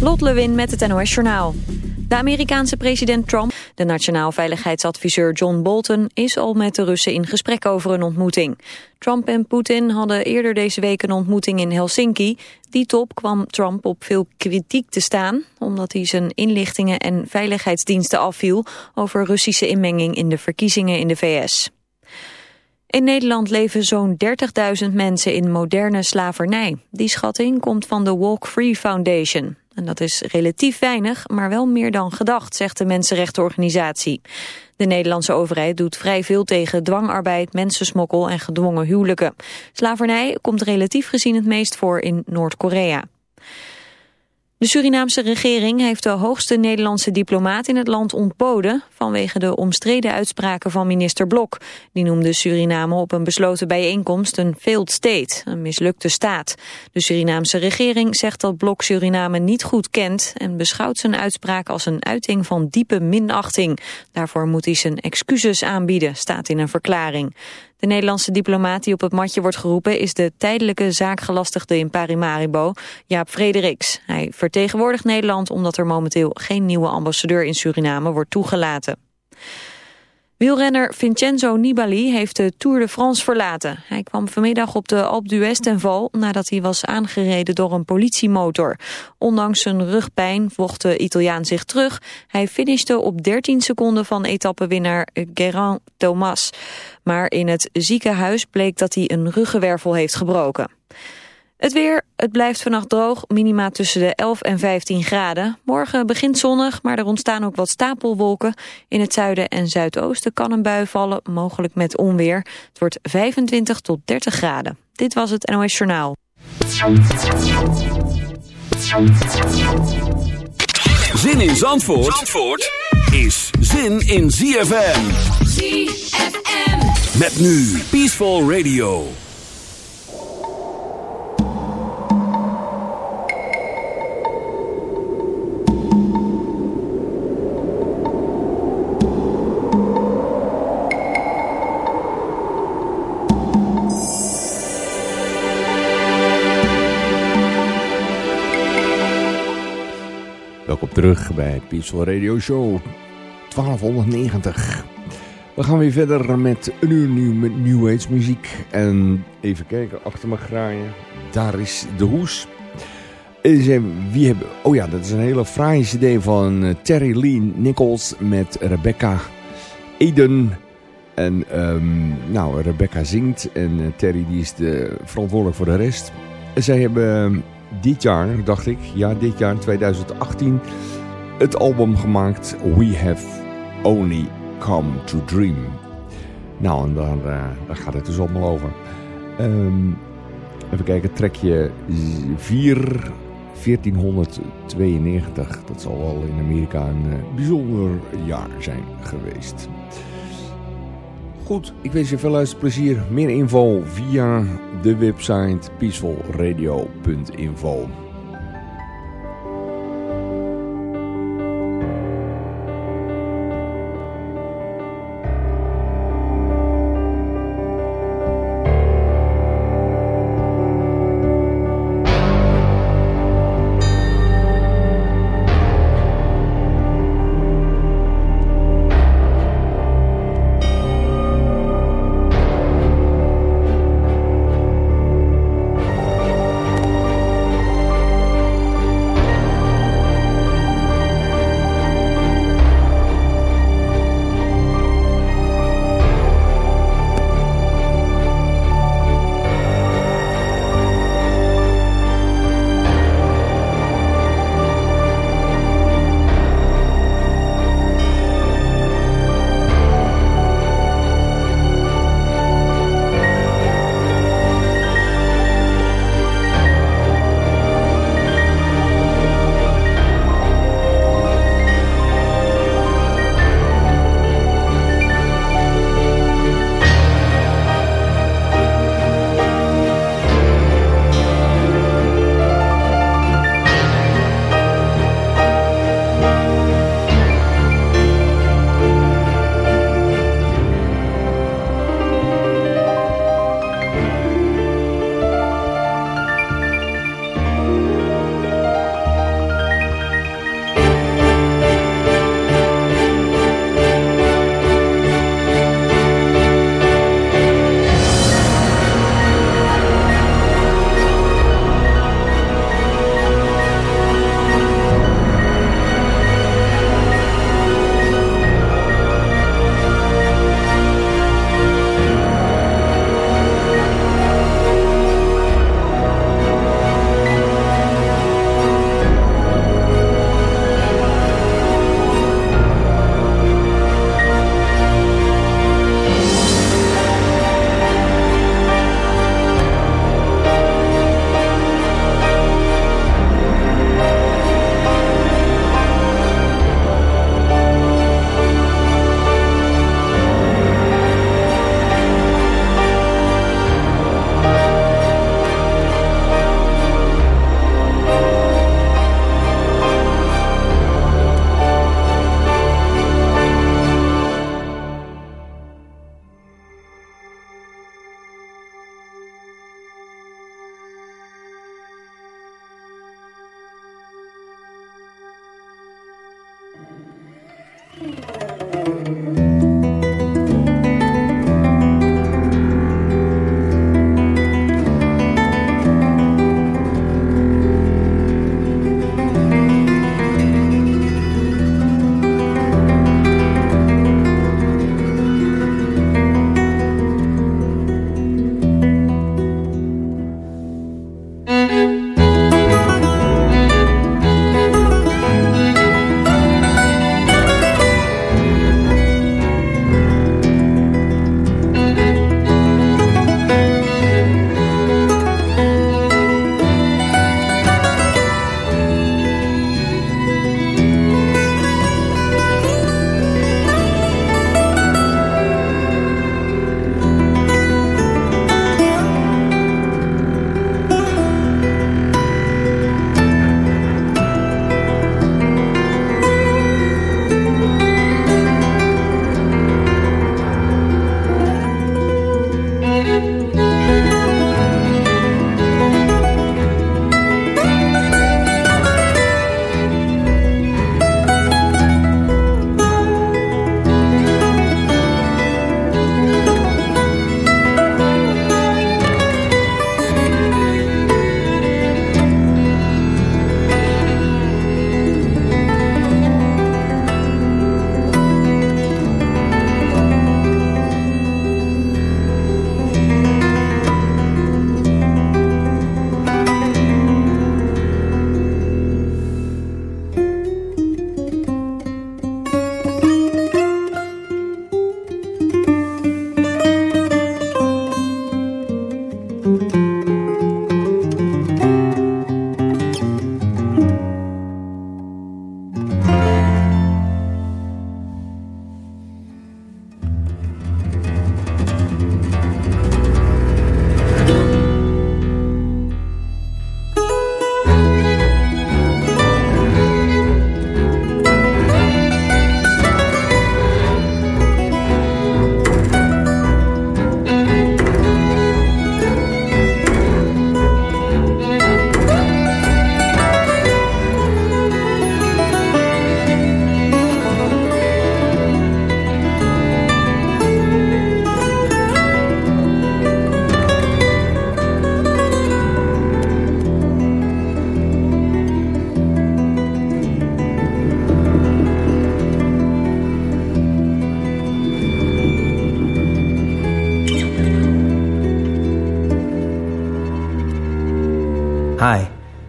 Lot Lewin met het NOS Journaal. De Amerikaanse president Trump, de nationaal veiligheidsadviseur John Bolton... is al met de Russen in gesprek over een ontmoeting. Trump en Poetin hadden eerder deze week een ontmoeting in Helsinki. Die top kwam Trump op veel kritiek te staan... omdat hij zijn inlichtingen en veiligheidsdiensten afviel... over Russische inmenging in de verkiezingen in de VS. In Nederland leven zo'n 30.000 mensen in moderne slavernij. Die schatting komt van de Walk Free Foundation. En dat is relatief weinig, maar wel meer dan gedacht, zegt de mensenrechtenorganisatie. De Nederlandse overheid doet vrij veel tegen dwangarbeid, mensensmokkel en gedwongen huwelijken. Slavernij komt relatief gezien het meest voor in Noord-Korea. De Surinaamse regering heeft de hoogste Nederlandse diplomaat in het land ontboden vanwege de omstreden uitspraken van minister Blok. Die noemde Suriname op een besloten bijeenkomst een failed state, een mislukte staat. De Surinaamse regering zegt dat Blok Suriname niet goed kent en beschouwt zijn uitspraak als een uiting van diepe minachting. Daarvoor moet hij zijn excuses aanbieden, staat in een verklaring. De Nederlandse diplomaat die op het matje wordt geroepen... is de tijdelijke zaakgelastigde in Parimaribo, Jaap Frederiks. Hij vertegenwoordigt Nederland omdat er momenteel geen nieuwe ambassadeur in Suriname wordt toegelaten. Wielrenner Vincenzo Nibali heeft de Tour de France verlaten. Hij kwam vanmiddag op de Alpe d'Huez ten val nadat hij was aangereden door een politiemotor. Ondanks zijn rugpijn vocht de Italiaan zich terug. Hij finishte op 13 seconden van etappenwinnaar Geraint Thomas. Maar in het ziekenhuis bleek dat hij een ruggenwervel heeft gebroken. Het weer, het blijft vannacht droog, minima tussen de 11 en 15 graden. Morgen begint zonnig, maar er ontstaan ook wat stapelwolken. In het zuiden en zuidoosten kan een bui vallen, mogelijk met onweer. Het wordt 25 tot 30 graden. Dit was het NOS Journaal. Zin in Zandvoort, Zandvoort is zin in ZFM. ZFM. Met nu Peaceful Radio. Welkom terug bij Peaceful Radio Show 1290. We gaan weer verder met een uur nieuw, New Age muziek. En even kijken, achter me graaien. Daar is de hoes. En wie hebben, oh ja, dat is een hele fraaie cd van eh, Terry Lee Nichols met Rebecca Eden. En um, nou, Rebecca zingt en uh, Terry die is de, verantwoordelijk voor de rest. Zij hebben dit jaar, dacht ik, ja dit jaar 2018, het album gemaakt We Have Only Come to Dream. Nou, en daar, daar gaat het dus allemaal over. Um, even kijken, trekje 4, 1492. Dat zal wel in Amerika een uh, bijzonder jaar zijn geweest. Goed, ik wens je veel luisterplezier. Meer info via de website peacefulradio.info.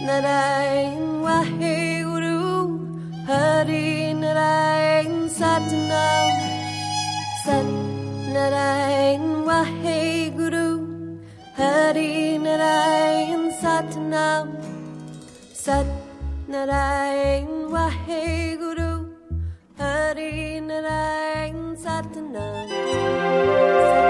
Narayan Guru Hari Narayan Satnam Sat Narayan Guru Hari Narayan Satnam Sat Narayan Waheguru Hari Narayan Satnam Sat